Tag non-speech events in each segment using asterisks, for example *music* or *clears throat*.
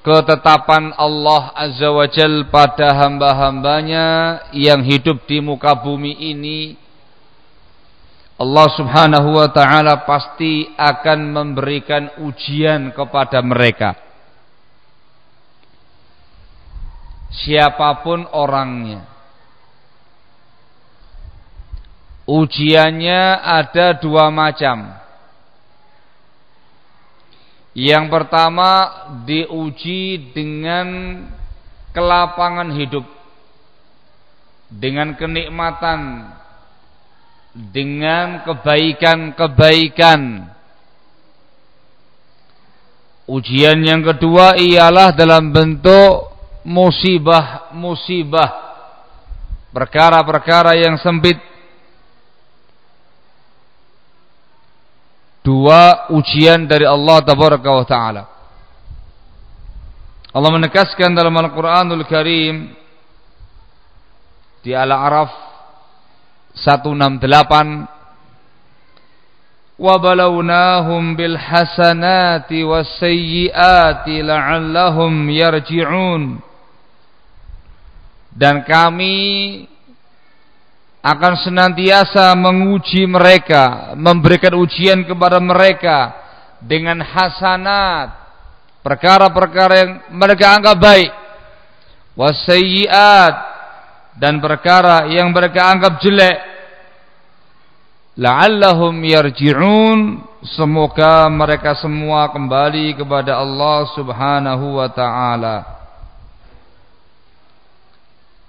ketetapan Allah Azza wa Jal pada hamba-hambanya yang hidup di muka bumi ini Allah subhanahu wa ta'ala pasti akan memberikan ujian kepada mereka. Siapa pun orangnya ujiannya ada dua macam yang pertama diuji dengan kelapangan hidup dengan kenikmatan dengan kebaikan-kebaikan. Ujian yang kedua ialah dalam bentuk musibah-musibah perkara-perkara yang sempit dua ujian dari Allah tabaraka wa taala. Allah menegaskan dalam Al-Qur'anul Karim di Al-A'raf 168 وبلوناهم بالحسنات والسيئات لعلهم يرجعون dan kami akan senantiasa menguji mereka, memberikan ujian kepada mereka dengan hasanat, perkara-perkara yang mereka anggap baik, wasayyiat dan perkara yang mereka anggap jelek. La'allahum yarji'un semoga mereka semua kembali kepada Allah Subhanahu wa taala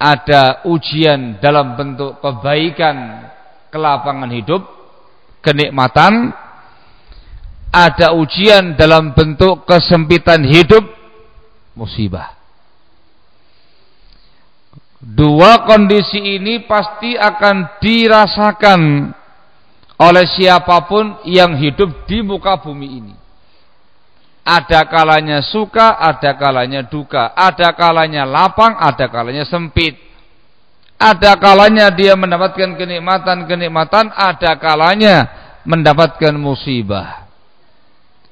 ada ujian dalam bentuk kebaikan kelapangan hidup, kenikmatan, ada ujian dalam bentuk kesempitan hidup, musibah. Dua kondisi ini pasti akan dirasakan oleh siapa pun yang hidup di muka bumi ini. Ada kalanya suka, ada kalanya duka, ada kalanya lapang, ada kalanya sempit. Ada kalanya dia mendapatkan kenikmatan-kenikmatan, ada kalanya mendapatkan musibah.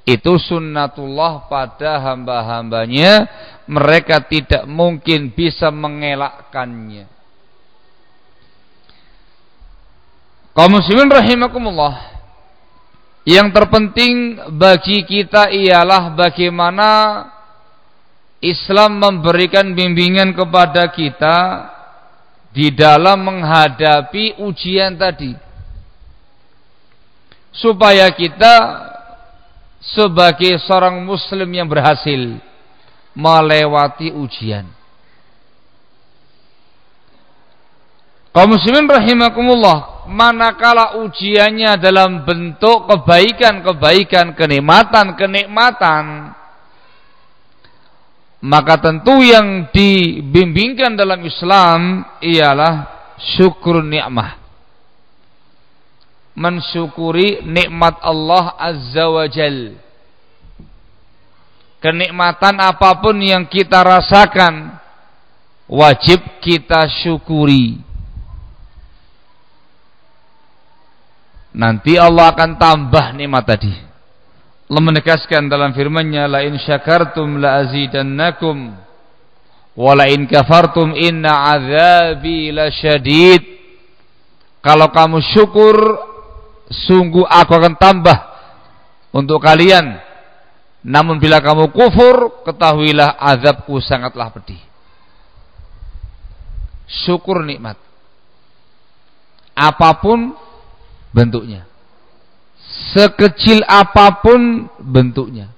Itu sunnatullah pada hamba-hambanya, mereka tidak mungkin bisa mengelakkannya. Kaum muslimin rahimakumullah. Yang terpenting bagi kita ialah bagaimana Islam memberikan bimbingan kepada kita di dalam menghadapi ujian tadi. Supaya kita sebagai seorang muslim yang berhasil melewati ujian. Kaum muslimin rahimakumullah, manakala ujiannya dalam bentuk kebaikan-kebaikan, kenikmatan-kenikmatan, maka tentu yang dibimbingkan dalam Islam ialah syukur nikmah. Mensyukuri nikmat Allah Azza wa Jal. Kenikmatan apa pun yang kita rasakan wajib kita syukuri nanti Allah akan tambah nikmat tadi. Allah menegaskan dalam firman-Nya la in syakartum la azidannakum wa la in kafartum inna adzabi lasyadid. Kalau kamu syukur sungguh aku akan tambah untuk kalian. Namun bila kamu kufur ketahuilah azabku sangatlah pedih. Syukur nikmat. Apa pun bentuknya. Sekecil apa pun bentuknya.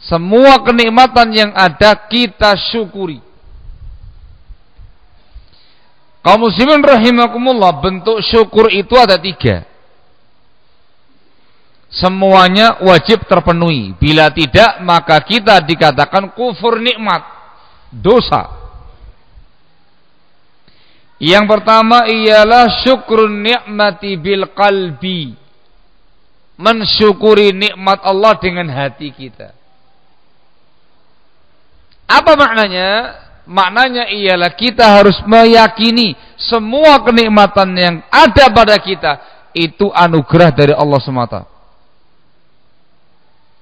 Semua kenikmatan yang ada kita syukuri. Kaum muslimin rahimakumullah, bentuk syukur itu ada tiga. Semuanya wajib terpenuhi. Bila tidak, maka kita dikatakan kufur nikmat. dosa. Yang pertama ialah syukrun nikmati bil qalbi. Mensyukuri nikmat Allah dengan hati kita. Apa maknanya? Maknanya ialah kita harus meyakini semua kenikmatan yang ada pada kita itu anugerah dari Allah semata.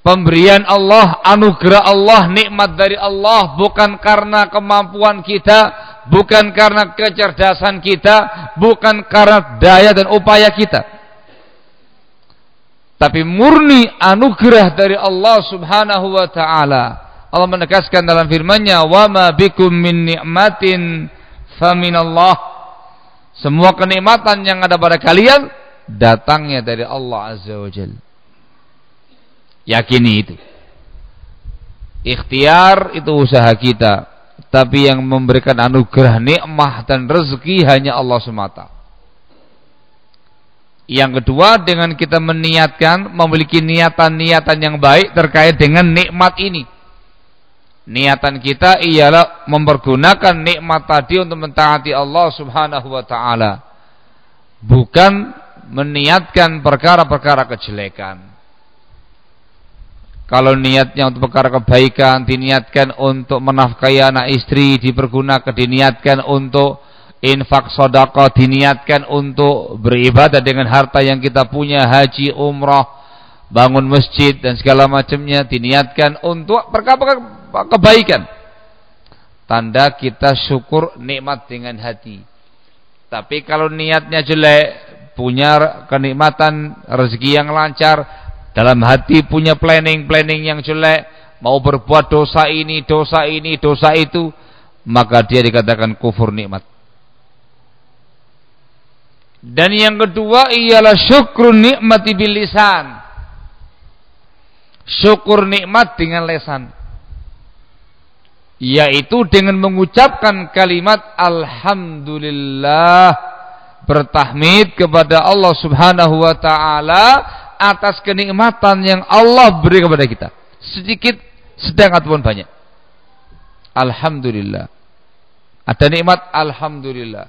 Pemberian Allah, anugerah Allah, nikmat dari Allah bukan karena kemampuan kita, bukan karena kecerdasan kita, bukan karena daya dan upaya kita. Tapi murni anugerah dari Allah Subhanahu wa taala. Allah menegaskan dalam firman-Nya, "Wa ma bikum min ni'matin faminallah." Semua kenikmatan yang ada pada kalian datangnya dari Allah Azza wa Jalla. Yakini itu. Ikhtiar itu usaha kita. Tapi yang memberikan anugerah nikmah dan rezeki hanya Allah semata. Yang kedua dengan kita meniatkan memiliki niatan-niatan yang baik terkait dengan nikmat ini. Niatan kita ialah mempergunakan nikmat tadi untuk mentaati Allah Subhanahu wa taala. Bukan meniatkan perkara-perkara kejelekan. Kalau niatnya untuk perkara kebaikan, diniatkan untuk menafkahi anak istri, dipergunakan, diniatkan untuk infak sodako, diniatkan untuk beribadah dengan harta yang kita punya, haji, umrah, bangun masjid dan segala macamnya, diniatkan untuk perkara-perkara kebaikan. Tanda kita syukur nikmat dengan hati. Tapi kalau niatnya jelek, punya kenikmatan rezeki yang lancar, dalam hati punya planning-planning yang jelek, mau berbuat dosa ini, dosa ini, dosa itu, maka dia dikatakan kufur nikmat. Dan yang kedua ialah syukur nikmati bil lisan. Syukur nikmat dengan lesan. Yaitu dengan mengucapkan kalimat Alhamdulillah bertahmid kepada Allah subhanahu wa ta'ala atas kenikmatan yang Allah beri kepada kita. Sedikit, sedang ataupun banyak. Alhamdulillah. Ada nikmat, Alhamdulillah.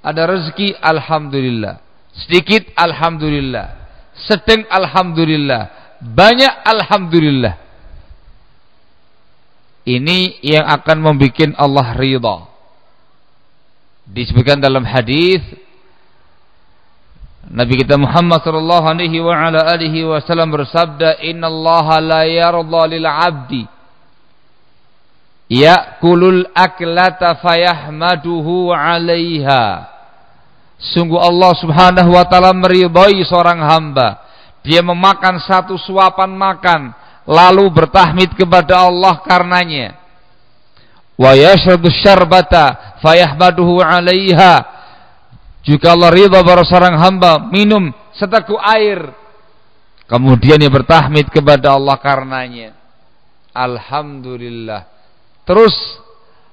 Ada rezeki, Alhamdulillah. Sedikit, Alhamdulillah. Sedang, Alhamdulillah. Banyak, Alhamdulillah. Ini yang akan membuat Allah ridha. Disebutkan dalam hadis Nabi kita Muhammad sallallahu alaihi wa ala alihi wasallam bersabda, "Innallaha la yarda lil 'abdi ya'kulul aklata fayahmaduhu 'alaiha." Sungguh Allah Subhanahu wa taala meridhai seorang hamba. Dia memakan satu suapan makan lalu bertahmid kepada Allah karenanya. Wa yashrabu syarbata fayahmaduhu 'alaiha jika Allah ridha pada seorang hamba minum seteguk air. Kemudian dia bertahmid kepada Allah karenanya. Alhamdulillah. Terus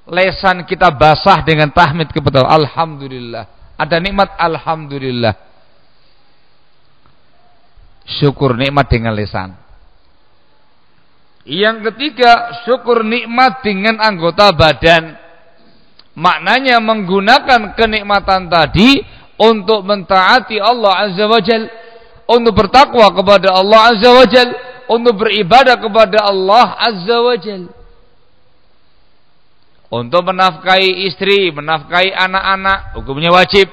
lesan kita basah dengan tahmid kepada Allah. Alhamdulillah. Ada nikmat Alhamdulillah. Syukur nikmat dengan lesan. Yang ketiga, syukur nikmat dengan anggota badan. Maknanya menggunakan kenikmatan tadi untuk mentaati Allah Azza wa Jal, untuk bertakwa kepada Allah Azza wa Jal, untuk beribadah kepada Allah Azza wa Jal. Untuk menafkahi istri, menafkahi anak-anak, hukumnya wajib.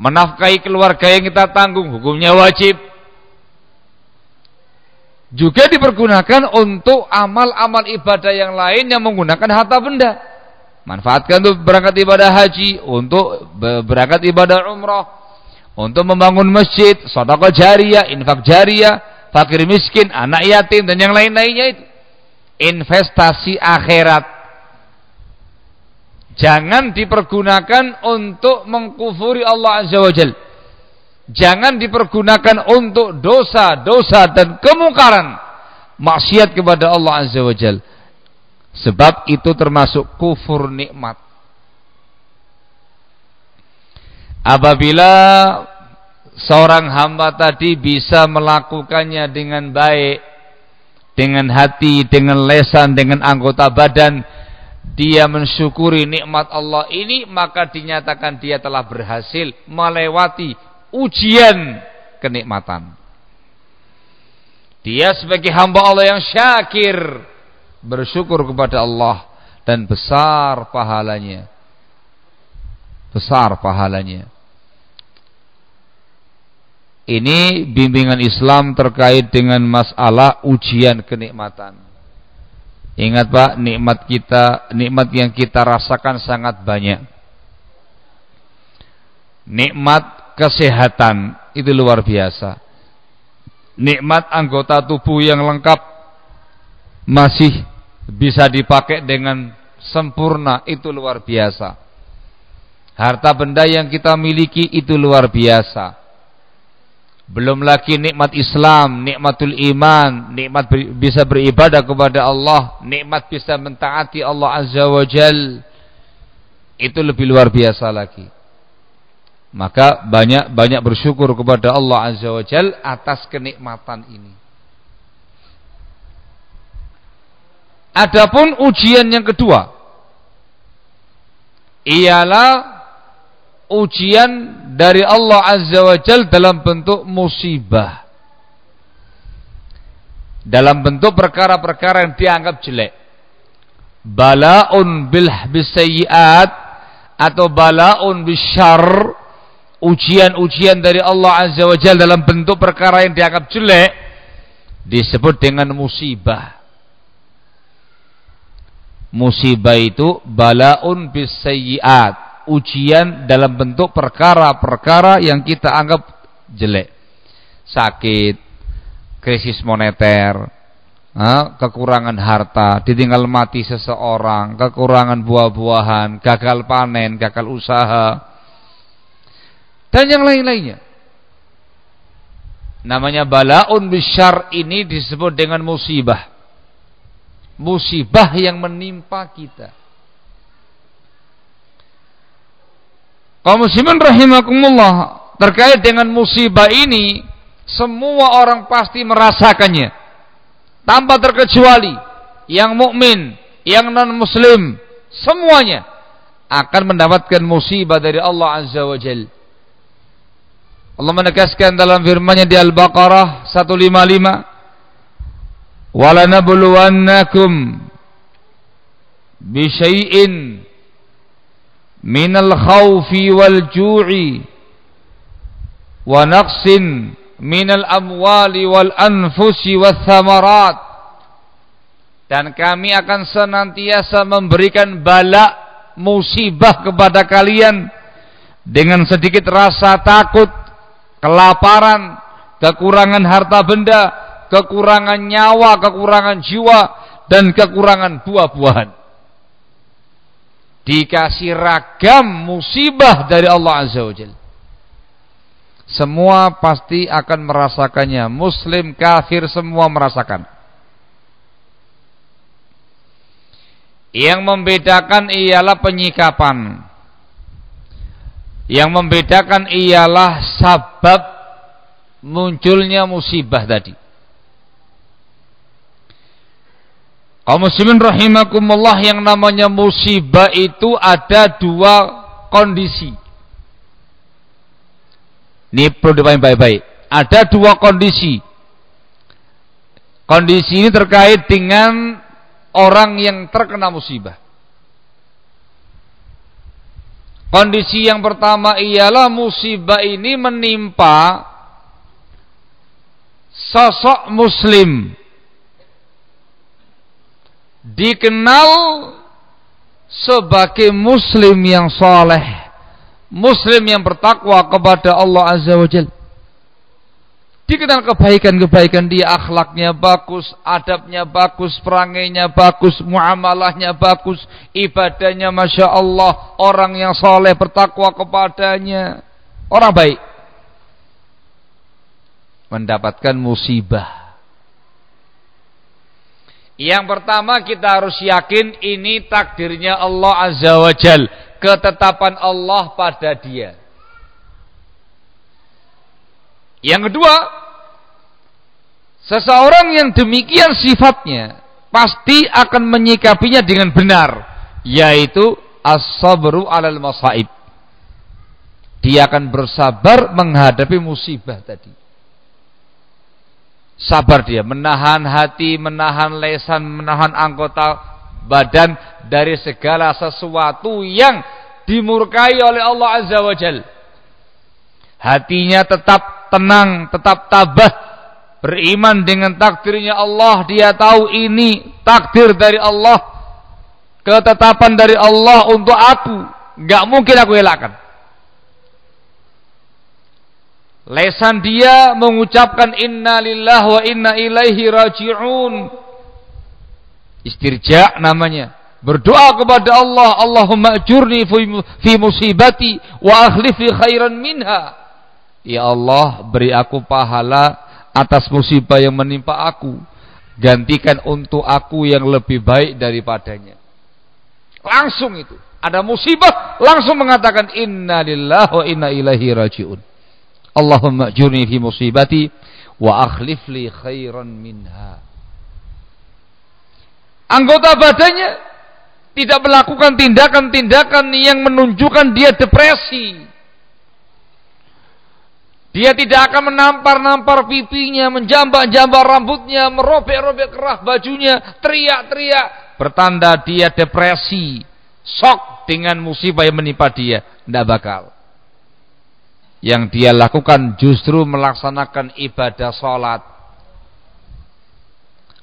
Menafkahi keluarga yang kita tanggung, hukumnya wajib. Juga dipergunakan untuk amal-amal ibadah yang lain yang menggunakan harta benda. Manfaatkan untuk berangkat ibadah haji, untuk berangkat ibadah umrah, untuk membangun masjid, sedekah jariah, infak jariah, fakir miskin, anak yatim dan yang lain-lainnya itu. Investasi akhirat. Jangan dipergunakan untuk mengkufuri Allah Azza wa Jal. Jangan dipergunakan untuk dosa-dosa dan kemungkaran maksiat kepada Allah Azza wa Jalla Sebab itu termasuk kufur nikmat. Apabila seorang hamba tadi bisa melakukannya dengan baik, dengan hati, dengan lesan, dengan anggota badan, dia mensyukuri nikmat Allah ini maka dinyatakan dia telah berhasil melewati ujian kenikmatan. Dia sebagai hamba Allah yang syakir bersyukur kepada Allah dan besar pahalanya. Besar pahalanya. Ini bimbingan Islam terkait dengan masalah ujian kenikmatan. Ingat Pak, nikmat kita, nikmat yang kita rasakan sangat banyak. Nikmat kesehatan itu luar biasa. Nikmat anggota tubuh yang lengkap masih bisa dipakai dengan sempurna itu luar biasa. Harta benda yang kita miliki itu luar biasa belum lagi nikmat Islam, nikmatul iman, nikmat ber, bisa beribadah kepada Allah, nikmat bisa mentaati Allah Azza wa Jal. Itu lebih luar biasa lagi. Maka banyak-banyak bersyukur kepada Allah Azza wa Jal atas kenikmatan ini. Adapun ujian yang kedua ialah ujian dari Allah Azza wa Jal dalam bentuk musibah. Dalam bentuk perkara-perkara yang dianggap jelek. Bala'un bil bisayyiat atau bala'un bisyar ujian-ujian dari Allah Azza wa Jal dalam bentuk perkara yang dianggap jelek disebut dengan musibah. Musibah itu bala'un bisayyiat ujian dalam bentuk perkara-perkara yang kita anggap jelek. Sakit, krisis moneter, kekurangan harta, ditinggal mati seseorang, kekurangan buah-buahan, gagal panen, gagal usaha, dan yang lain-lainnya. Namanya balaun bisyar ini disebut dengan musibah. Musibah yang menimpa kita. Kaum muslimin rahimakumullah, terkait dengan musibah ini, semua orang pasti merasakannya. Tanpa terkecuali yang mukmin, yang non muslim, semuanya akan mendapatkan musibah dari Allah Azza wa Jalla. Allah menegaskan dalam firman-Nya di Al-Baqarah 155 "Walanabluwannakum bi syai'in minal khawfi wal ju'i wa naqsin minal amwali wal anfusi was thamarat dan kami akan senantiasa memberikan bala musibah kepada kalian dengan sedikit rasa takut, kelaparan, kekurangan harta benda, kekurangan nyawa, kekurangan jiwa dan kekurangan buah-buahan dikasih ragam musibah dari Allah Azza wa Jalla. Semua pasti akan merasakannya. Muslim, kafir semua merasakan. Yang membedakan ialah penyikapan. Yang membedakan ialah sabab munculnya musibah tadi. Kaum muslimin rahimakumullah yang namanya musibah itu ada dua kondisi. Ini perlu dipahami baik-baik. Ada dua kondisi. Kondisi ini terkait dengan orang yang terkena musibah. Kondisi yang pertama ialah musibah ini menimpa sosok muslim dikenal sebagai muslim yang soleh muslim yang bertakwa kepada Allah Azza wa Jal. Dikenal kebaikan-kebaikan dia akhlaknya bagus adabnya bagus perangainya bagus muamalahnya bagus ibadahnya Masya Allah orang yang soleh bertakwa kepadanya. Orang baik mendapatkan musibah yang pertama kita harus yakin ini takdirnya Allah Azza wa Jal. Ketetapan Allah pada dia. Yang kedua, seseorang yang demikian sifatnya pasti akan menyikapinya dengan benar, yaitu as-sabru 'alal masaib. Dia akan bersabar menghadapi musibah tadi. Sabar dia, menahan hati, menahan lesan, menahan anggota badan dari segala sesuatu yang dimurkai oleh Allah Azza wa Jal. Hatinya tetap tenang, tetap tabah, beriman dengan takdirnya Allah. Dia tahu ini takdir dari Allah, ketetapan dari Allah untuk aku. Gak mungkin aku elakkan. Lesan dia mengucapkan inna lillah wa inna ilaihi raji'un. Istirja namanya. Berdoa kepada Allah, Allahumma ajurni fi musibati wa akhlifi khairan minha. Ya Allah, beri aku pahala atas musibah yang menimpa aku. Gantikan untuk aku yang lebih baik daripadanya. Langsung itu. Ada musibah, langsung mengatakan inna lillah wa inna ilaihi raji'un. Allahumma jurni fi musibati wa akhlif li khairan minha. Anggota badannya tidak melakukan tindakan-tindakan yang menunjukkan dia depresi. Dia tidak akan menampar-nampar pipinya, menjambak-jambak rambutnya, merobek-robek kerah bajunya, teriak-teriak. Bertanda dia depresi, sok dengan musibah yang menimpa dia. Tidak bakal yang dia lakukan justru melaksanakan ibadah salat.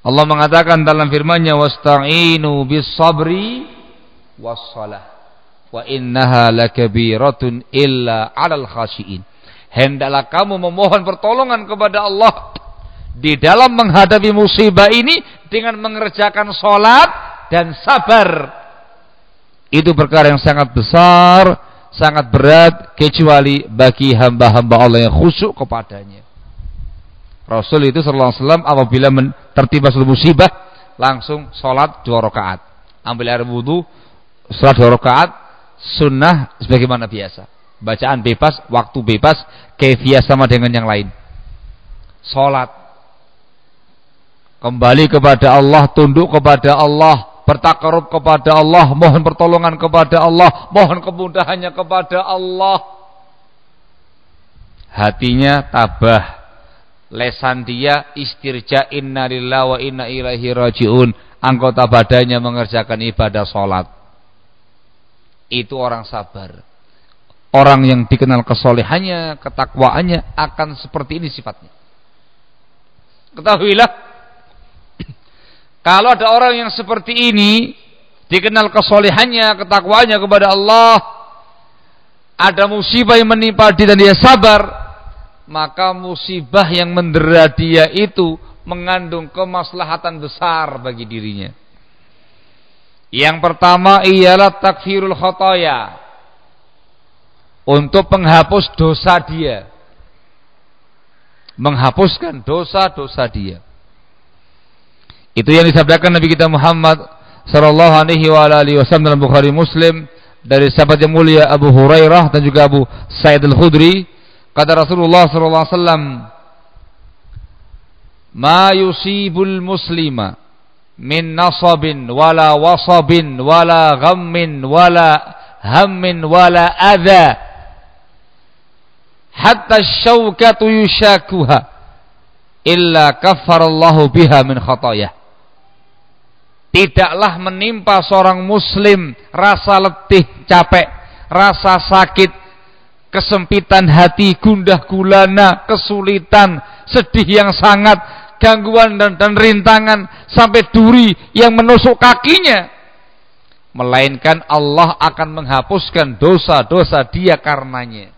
Allah mengatakan dalam firman-Nya wasta'inu bis sabri was salah wa innaha lakabiratun illa 'alal khashiin. Hendaklah kamu memohon pertolongan kepada Allah di dalam menghadapi musibah ini dengan mengerjakan salat dan sabar. Itu perkara yang sangat besar sangat berat kecuali bagi hamba-hamba Allah yang khusyuk kepadanya. Rasul itu sallallahu alaihi wasallam apabila tertimpa suatu musibah langsung sholat dua rakaat. Ambil air wudhu, sholat dua rakaat, sunnah sebagaimana biasa. Bacaan bebas, waktu bebas, kefiah sama dengan yang lain. Sholat. Kembali kepada Allah, tunduk kepada Allah, bertakarub kepada Allah, mohon pertolongan kepada Allah, mohon kemudahannya kepada Allah. Hatinya tabah. Lesan dia istirja inna lillah wa inna ilaihi rajiun. Anggota badannya mengerjakan ibadah sholat. Itu orang sabar. Orang yang dikenal kesolehannya, ketakwaannya akan seperti ini sifatnya. Ketahuilah kalau ada orang yang seperti ini dikenal kesolehannya, ketakwaannya kepada Allah, ada musibah yang menimpa dia dan dia sabar, maka musibah yang mendera dia itu mengandung kemaslahatan besar bagi dirinya. Yang pertama ialah takfirul khotoya untuk penghapus dosa dia. Menghapuskan dosa-dosa dia. Itu yang disabdakan Nabi kita Muhammad sallallahu alaihi wa alihi wasallam dalam Bukhari Muslim dari sahabat yang mulia Abu Hurairah dan juga Abu Sa'id Al-Khudri. Kata Rasulullah sallallahu alaihi wasallam ma yusibul muslima min nasabin wala wasabin wala ghammin wala hammin wala adha hatta syaukatu yushakuha illa kaffarallahu biha min khatayah tidaklah menimpa seorang muslim rasa letih, capek, rasa sakit, kesempitan hati, gundah gulana, kesulitan, sedih yang sangat, gangguan dan, dan rintangan sampai duri yang menusuk kakinya. Melainkan Allah akan menghapuskan dosa-dosa dia karenanya.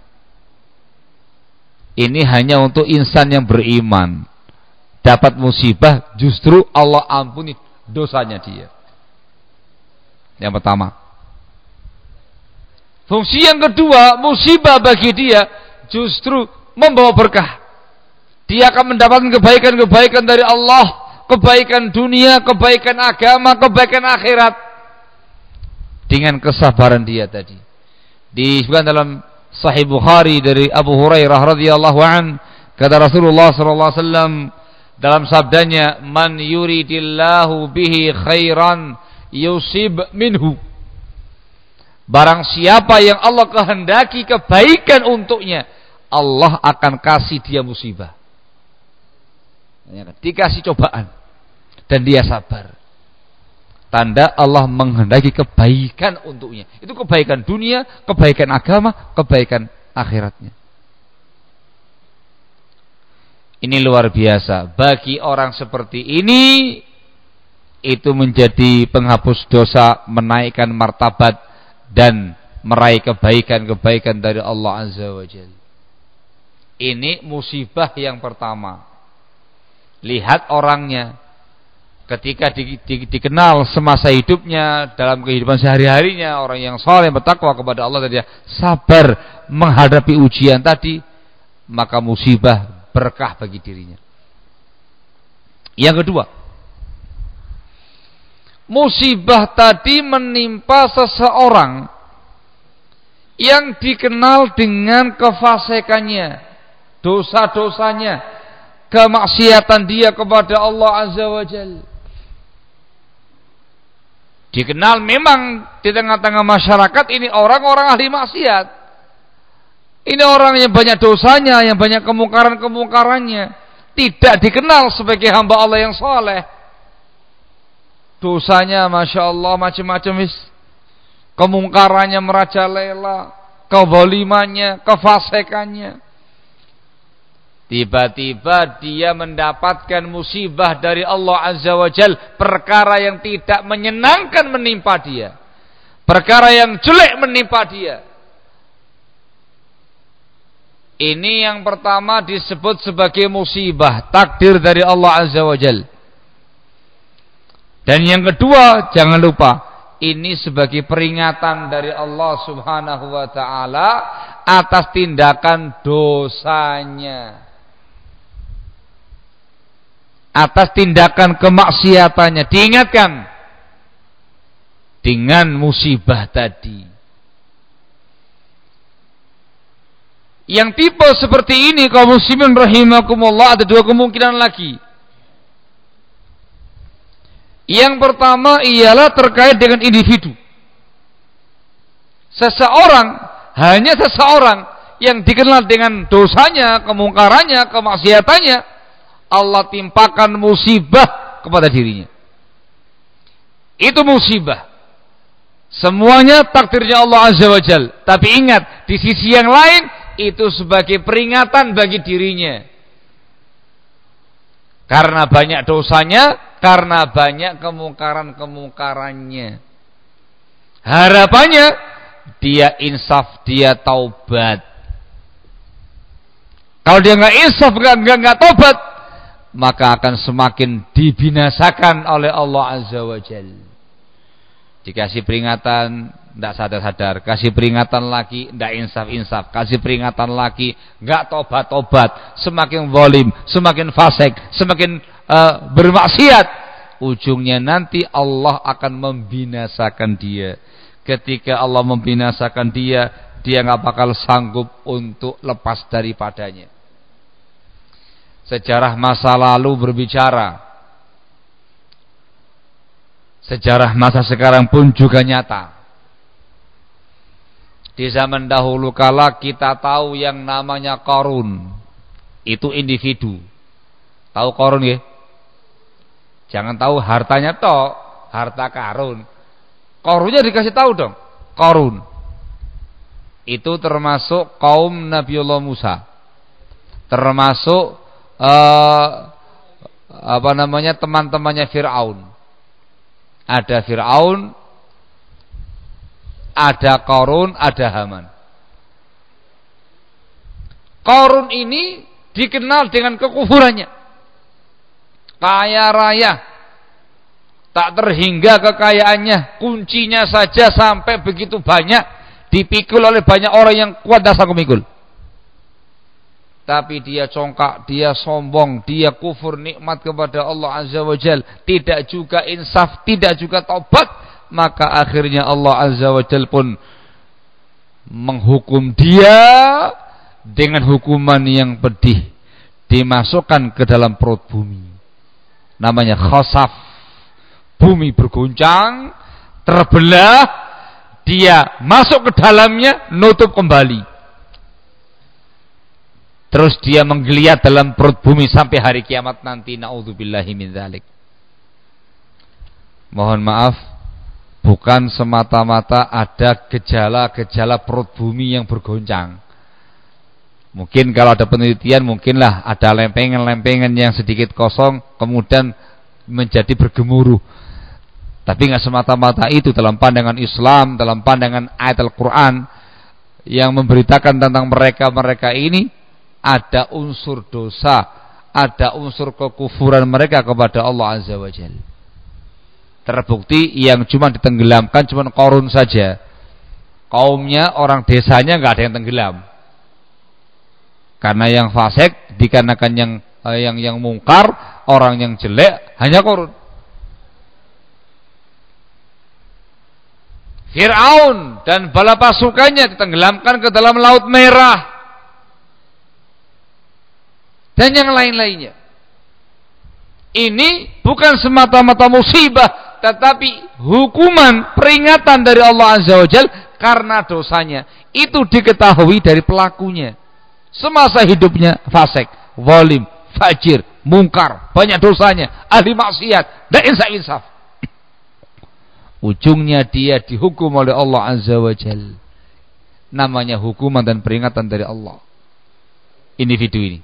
Ini hanya untuk insan yang beriman. Dapat musibah justru Allah ampuni dosanya dia. Yang pertama. Fungsi yang kedua, musibah bagi dia justru membawa berkah. Dia akan mendapatkan kebaikan-kebaikan dari Allah, kebaikan dunia, kebaikan agama, kebaikan akhirat dengan kesabaran dia tadi. Disebutkan dalam Sahih Bukhari dari Abu Hurairah radhiyallahu an kata Rasulullah wasallam dalam sabdanya man yuridillahu bihi khairan yusib minhu Barang siapa yang Allah kehendaki kebaikan untuknya, Allah akan kasih dia musibah. Dikasih cobaan dan dia sabar. Tanda Allah menghendaki kebaikan untuknya. Itu kebaikan dunia, kebaikan agama, kebaikan akhiratnya. Ini luar biasa. Bagi orang seperti ini itu menjadi penghapus dosa, menaikkan martabat dan meraih kebaikan-kebaikan dari Allah Azza wa Jalla. Ini musibah yang pertama. Lihat orangnya, ketika di, di, dikenal semasa hidupnya dalam kehidupan sehari-harinya orang yang soleh bertakwa kepada Allah tadi sabar menghadapi ujian tadi maka musibah berkah bagi dirinya. Yang kedua, musibah tadi menimpa seseorang yang dikenal dengan kefasekannya, dosa-dosanya, kemaksiatan dia kepada Allah Azza wa Jalla Dikenal memang di tengah-tengah masyarakat ini orang-orang ahli maksiat. Ini orang yang banyak dosanya, yang banyak kemungkaran-kemungkarannya. Tidak dikenal sebagai hamba Allah yang soleh. Dosanya Masya Allah macam-macam. Kemungkarannya merajalela. Kebolimannya, kefasekannya. Tiba-tiba dia mendapatkan musibah dari Allah Azza wa Jal. Perkara yang tidak menyenangkan menimpa dia. Perkara yang jelek menimpa dia. Ini yang pertama disebut sebagai musibah. Takdir dari Allah Azza wa Jal. Dan yang kedua jangan lupa. Ini sebagai peringatan dari Allah subhanahu wa ta'ala. Atas tindakan dosanya atas tindakan kemaksiatannya diingatkan dengan musibah tadi yang tipe seperti ini kaum muslimin rahimakumullah ada dua kemungkinan lagi yang pertama ialah terkait dengan individu seseorang hanya seseorang yang dikenal dengan dosanya, kemungkarannya, kemaksiatannya Allah timpakan musibah kepada dirinya. Itu musibah. Semuanya takdirnya Allah Azza wa Jal. Tapi ingat, di sisi yang lain itu sebagai peringatan bagi dirinya. Karena banyak dosanya, karena banyak kemungkaran-kemungkarannya. Harapannya dia insaf, dia taubat. Kalau dia nggak insaf, nggak nggak taubat, maka akan semakin dibinasakan oleh Allah Azza wa. Dikasih peringatan, tidak sadar-sadar. Kasih peringatan lagi, tidak insaf-insaf. Kasih peringatan lagi, nggak tobat-tobat. Semakin volim, semakin fasik, semakin uh, bermaksiat. Ujungnya nanti Allah akan membinasakan dia. Ketika Allah membinasakan dia, dia nggak bakal sanggup untuk lepas daripadanya. Sejarah masa lalu berbicara. Sejarah masa sekarang pun juga nyata. Di zaman dahulu kala kita tahu yang namanya korun. Itu individu. Tahu korun ya? Jangan tahu hartanya toh, harta karun. Korunnya dikasih tahu dong. Korun. Itu termasuk kaum Nabiullah Musa. Termasuk uh, apa namanya teman-temannya Firaun. Ada Firaun, ada Korun, ada Haman. Korun ini dikenal dengan kekufurannya. Kaya raya. Tak terhingga kekayaannya. Kuncinya saja sampai begitu banyak. Dipikul oleh banyak orang yang kuat dasar kumikul tapi dia congkak, dia sombong, dia kufur nikmat kepada Allah Azza wa Jal, tidak juga insaf, tidak juga taubat, maka akhirnya Allah Azza wa Jal pun menghukum dia dengan hukuman yang pedih, dimasukkan ke dalam perut bumi. Namanya khasaf. Bumi berguncang, terbelah, dia masuk ke dalamnya, nutup kembali. Terus dia menggeliat dalam perut bumi sampai hari kiamat nanti. Naudzubillahi min dzalik. Mohon maaf, bukan semata-mata ada gejala-gejala perut bumi yang bergoncang. Mungkin kalau ada penelitian mungkinlah ada lempengan-lempengan yang sedikit kosong kemudian menjadi bergemuruh. Tapi nggak semata-mata itu dalam pandangan Islam, dalam pandangan ayat Al-Qur'an yang memberitakan tentang mereka-mereka ini ada unsur dosa, ada unsur kekufuran mereka kepada Allah Azza wa Jalla. Terbukti yang cuma ditenggelamkan cuma korun saja. Kaumnya orang desanya nggak ada yang tenggelam karena yang fasik dikarenakan yang uh, yang yang mungkar, orang yang jelek hanya korun. Fir'aun dan bala pasukannya ditenggelamkan ke dalam laut merah. Dan yang lain-lainnya. Ini bukan semata-mata musibah, tetapi hukuman, peringatan dari Allah Azza wa Jal karena dosanya. Itu diketahui dari pelakunya. Semasa hidupnya fasik, zalim, fajir, mungkar, banyak dosanya, ahli maksiat, dan insaf-insaf. Ujungnya dia dihukum oleh Allah Azza wa Jal. Namanya hukuman dan peringatan dari Allah. Individu ini.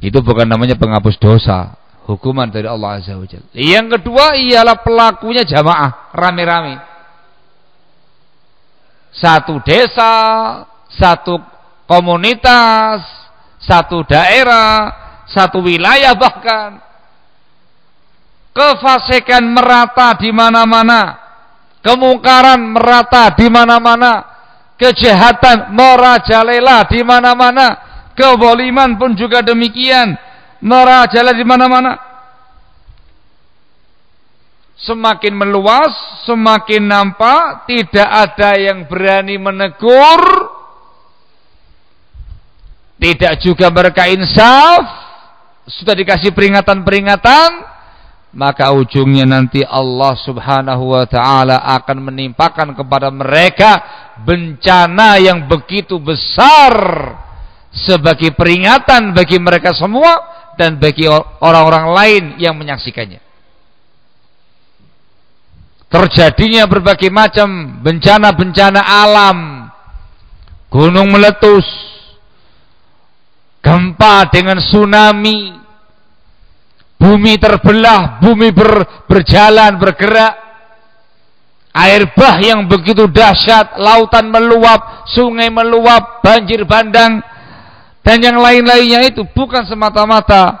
Itu bukan namanya penghapus dosa. Hukuman dari Allah Azza wa Jal. Yang kedua ialah pelakunya jamaah. Rame-rame. Satu desa, satu komunitas, satu daerah, satu wilayah bahkan kefasikan merata di mana-mana, kemungkaran merata di mana-mana, kejahatan merajalela di mana-mana, keboliman pun juga demikian merajalela di mana-mana. Semakin meluas, semakin nampak, tidak ada yang berani menegur, tidak juga mereka insaf, sudah dikasih peringatan-peringatan, maka ujungnya nanti Allah Subhanahu wa taala akan menimpakan kepada mereka bencana yang begitu besar sebagai peringatan bagi mereka semua dan bagi orang-orang lain yang menyaksikannya. Terjadinya berbagai macam bencana-bencana alam, gunung meletus, gempa dengan tsunami, bumi terbelah, bumi ber, berjalan, bergerak, air bah yang begitu dahsyat, lautan meluap, sungai meluap, banjir bandang, dan yang lain-lainnya itu bukan semata-mata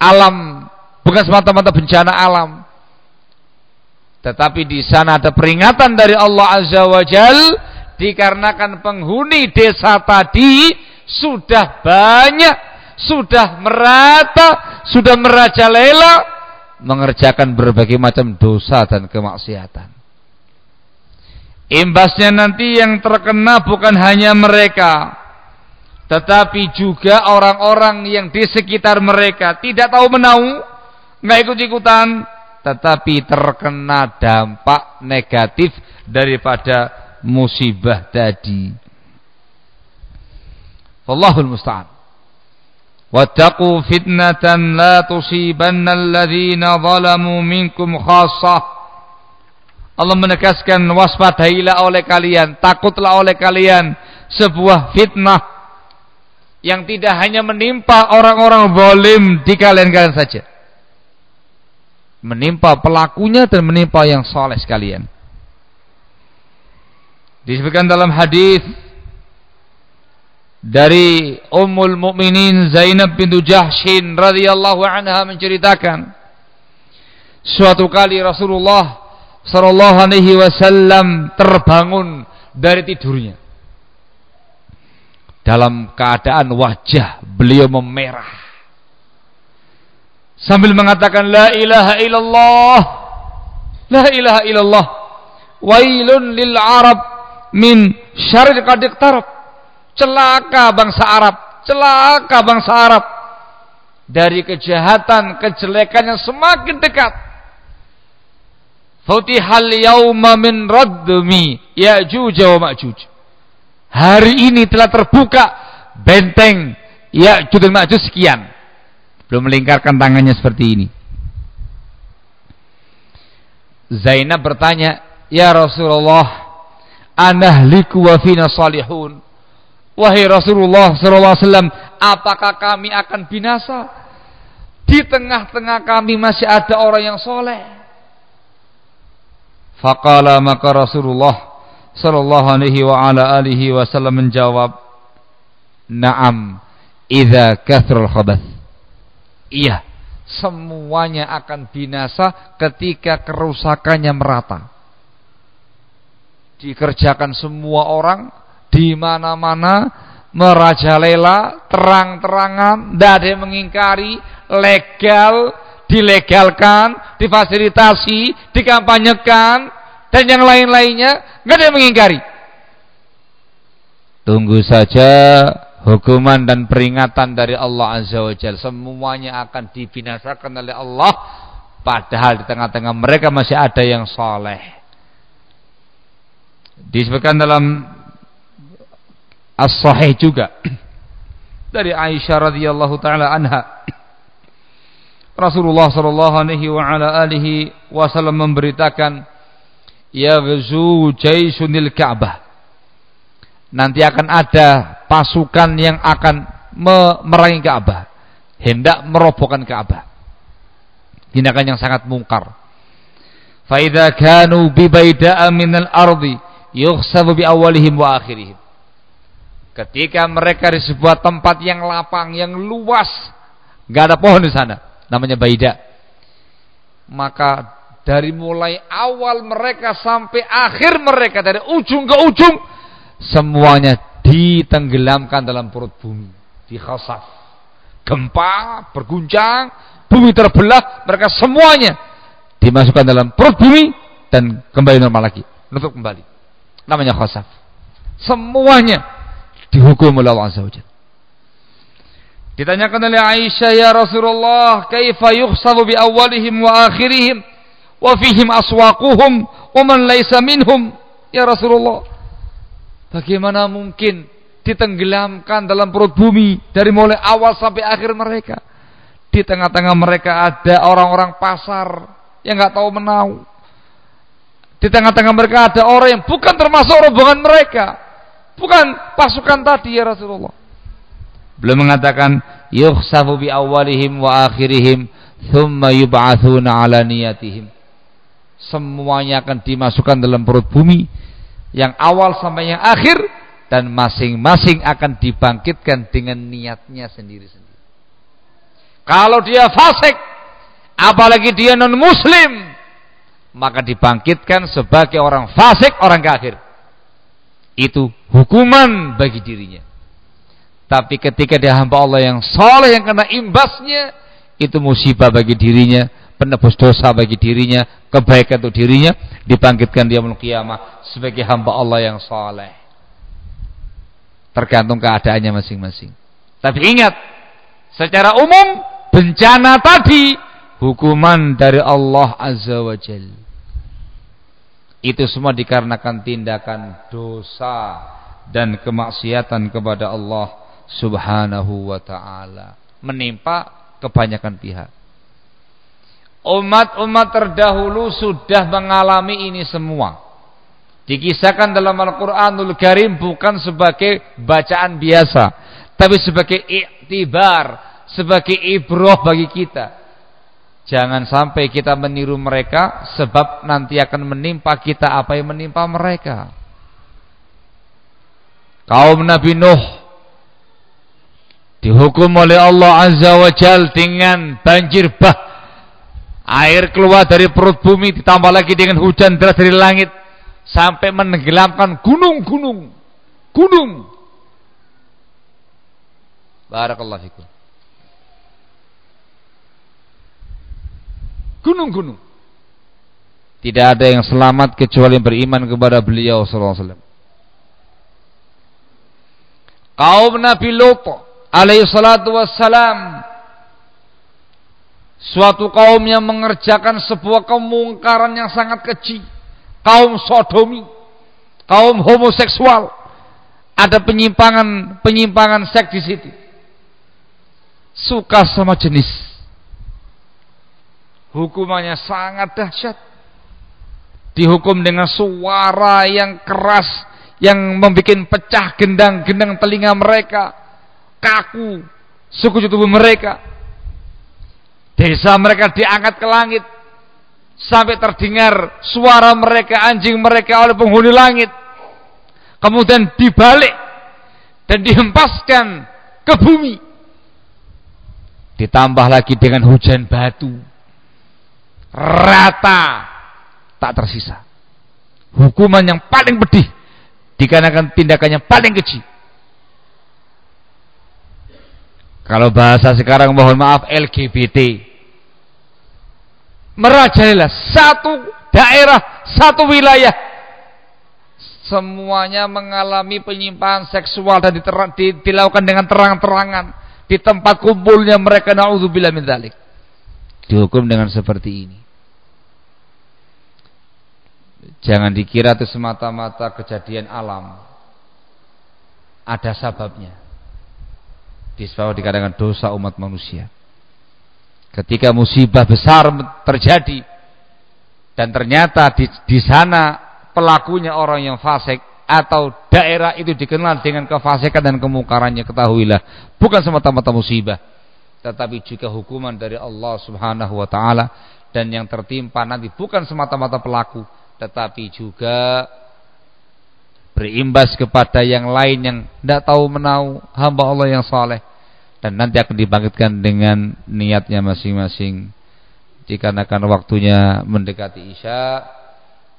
alam, bukan semata-mata bencana alam. Tetapi di sana ada peringatan dari Allah Azza wa Jal dikarenakan penghuni desa tadi sudah banyak, sudah merata, sudah merajalela mengerjakan berbagai macam dosa dan kemaksiatan. Imbasnya nanti yang terkena bukan hanya mereka, tetapi juga orang-orang yang di sekitar mereka tidak tahu menau, nggak ikut-ikutan, tetapi terkena dampak negatif daripada musibah tadi. Wallahul musta'an. Wattaqu fitnatan la tusibanna alladhina zalamu minkum khassah. Allah menegaskan waspadailah oleh kalian, takutlah oleh kalian sebuah fitnah yang tidak hanya menimpa orang-orang zalim di kalian-kalian saja. Menimpa pelakunya dan menimpa yang soleh sekalian. Disebutkan dalam hadis dari Ummul Mukminin Zainab bintu Jahshin radhiyallahu anha menceritakan suatu kali Rasulullah sallallahu alaihi wasallam terbangun dari tidurnya dalam keadaan wajah beliau memerah sambil mengatakan la ilaha illallah la ilaha illallah wailun lil arab min syarri qad Celaka bangsa Arab, celaka bangsa Arab dari kejahatan, kejelekan yang semakin dekat. Futihal yauma min radmi Ya'juj wa Ma'juj. Hari ini telah terbuka benteng Ya'juj dan Ma'juj sekian. Belum melingkarkan tangannya seperti ini. Zainab bertanya, "Ya Rasulullah, anahliku wa fina salihun?" Wahai Rasulullah wasallam, apakah kami akan binasa? Di tengah-tengah kami masih ada orang yang soleh. Faqala maka Rasulullah sallallahu alaihi wa ala alihi wasallam menjawab, "Na'am, idza kathrul khabath." Iya, semuanya akan binasa ketika kerusakannya merata. Dikerjakan semua orang di mana-mana merajalela, terang-terangan, tidak ada yang mengingkari, legal, dilegalkan, difasilitasi, dikampanyekan, dan yang lain-lainnya, nggak ada yang mengingkari. Tunggu saja hukuman dan peringatan dari Allah Azza wa Jalla. Semuanya akan dibinasakan oleh Allah. Padahal di tengah-tengah mereka masih ada yang soleh disebutkan dalam as-sahih juga. *clears throat* Dari Aisyah radhiyallahu taala anha. Rasulullah sallallahu alaihi wa wasallam memberitakan yaghzu jaisunil Ka'bah nanti akan ada pasukan yang akan memerangi Ka'bah, hendak merobohkan Ka'bah. Tindakan yang sangat mungkar. Fa idza kanu bi baida'a minal ardi yukhsabu bi awalihim wa akhirihim. Ketika mereka di sebuah tempat yang lapang, yang luas, nggak ada pohon di sana, namanya Baida. Maka dari mulai awal mereka sampai akhir mereka dari ujung ke ujung semuanya ditenggelamkan dalam perut bumi, dikhasaf. Gempa berguncang, bumi terbelah, mereka semuanya dimasukkan dalam perut bumi dan kembali normal lagi, nutup kembali. Namanya khasaf. Semuanya dihukum oleh Allah Azza Ditanyakan oleh Aisyah ya Rasulullah, kaifa yukhsafu bi awalihim wa akhirihim wa fihim aswaquhum wa man laysa minhum ya Rasulullah. Bagaimana mungkin ditenggelamkan dalam perut bumi dari mulai awal sampai akhir mereka? Di tengah-tengah mereka ada orang-orang pasar yang nggak tahu menau. Di tengah-tengah mereka ada orang yang bukan termasuk rombongan mereka. Bukan pasukan tadi ya Rasulullah. Belum mengatakan yukhsafu bi awalihim wa akhirihim thumma yub'atsuna ala niyatihim. Semuanya akan dimasukkan dalam perut bumi yang awal sampai yang akhir dan masing-masing akan dibangkitkan dengan niatnya sendiri-sendiri. Kalau dia fasik, apalagi dia non muslim, maka dibangkitkan sebagai orang fasik, orang kafir. Itu hukuman bagi dirinya. Tapi ketika dia hamba Allah yang soleh yang kena imbasnya, itu musibah bagi dirinya, penebus dosa bagi dirinya, kebaikan untuk dirinya, dibangkitkan dia kiamah sebagai hamba Allah yang saleh. Tergantung keadaannya masing-masing. Tapi ingat, secara umum bencana tadi hukuman dari Allah Azza wa Jal. Itu semua dikarenakan tindakan dosa dan kemaksiatan kepada Allah Subhanahu wa taala menimpa kebanyakan pihak. Umat-umat terdahulu sudah mengalami ini semua. Dikisahkan dalam Al-Quranul Karim bukan sebagai bacaan biasa. Tapi sebagai iktibar. Sebagai ibroh bagi kita. Jangan sampai kita meniru mereka. Sebab nanti akan menimpa kita apa yang menimpa mereka. Kaum Nabi Nuh. Dihukum oleh Allah Azza wa Jal dengan banjir bah Air keluar dari perut bumi ditambah lagi dengan hujan deras dari langit sampai menenggelamkan gunung-gunung. Gunung. Barakallahu fikum. Gunung-gunung. Tidak ada yang selamat kecuali yang beriman kepada beliau sallallahu alaihi wasallam. Kaum Nabi Lut alaihi salatu wassalam suatu kaum yang mengerjakan sebuah kemungkaran yang sangat keji, kaum sodomi, kaum homoseksual, ada penyimpangan penyimpangan seks di situ. Suka sama jenis. Hukumannya sangat dahsyat. Dihukum dengan suara yang keras yang membuat pecah gendang-gendang telinga mereka, kaku suku tubuh mereka Desa mereka diangkat ke langit sampai terdengar suara mereka, anjing mereka oleh penghuni langit. Kemudian dibalik dan dihempaskan ke bumi. Ditambah lagi dengan hujan batu. Rata tak tersisa. Hukuman yang paling pedih dikarenakan tindakannya paling kecil. Kalau bahasa sekarang mohon maaf LGBT. Merajalela satu daerah, satu wilayah. Semuanya mengalami penyimpangan seksual dan diterang, dilakukan dengan terang-terangan di tempat kumpulnya mereka naudzubillah min dzalik. Dihukum dengan seperti ini. Jangan dikira itu semata-mata kejadian alam. Ada sababnya disebabkan dikatakan dosa umat manusia. Ketika musibah besar terjadi dan ternyata di, di sana pelakunya orang yang fasik atau daerah itu dikenal dengan kefasikan dan kemungkarannya ketahuilah bukan semata-mata musibah tetapi juga hukuman dari Allah Subhanahu wa taala. Dan yang tertimpa nanti bukan semata-mata pelaku tetapi juga berimbas kepada yang lain yang tidak tahu menau hamba Allah yang saleh dan nanti akan dibangkitkan dengan niatnya masing-masing. Dikarenakan waktunya mendekati Isya,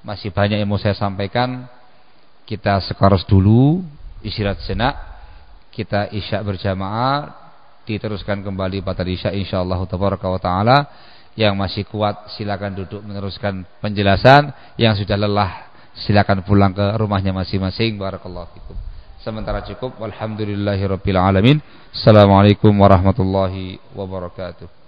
masih banyak yang mau saya sampaikan. Kita sekarang dulu, istirahat senak. Kita Isya berjamaah, diteruskan kembali pada Isya insyaallah taala. Yang masih kuat silakan duduk meneruskan penjelasan, yang sudah lelah silakan pulang ke rumahnya masing-masing. Barakallahu fikum. Sementara cukup. Walhamdulillahirabbil alamin. Assalamualaikum warahmatullahi wabarakatuh.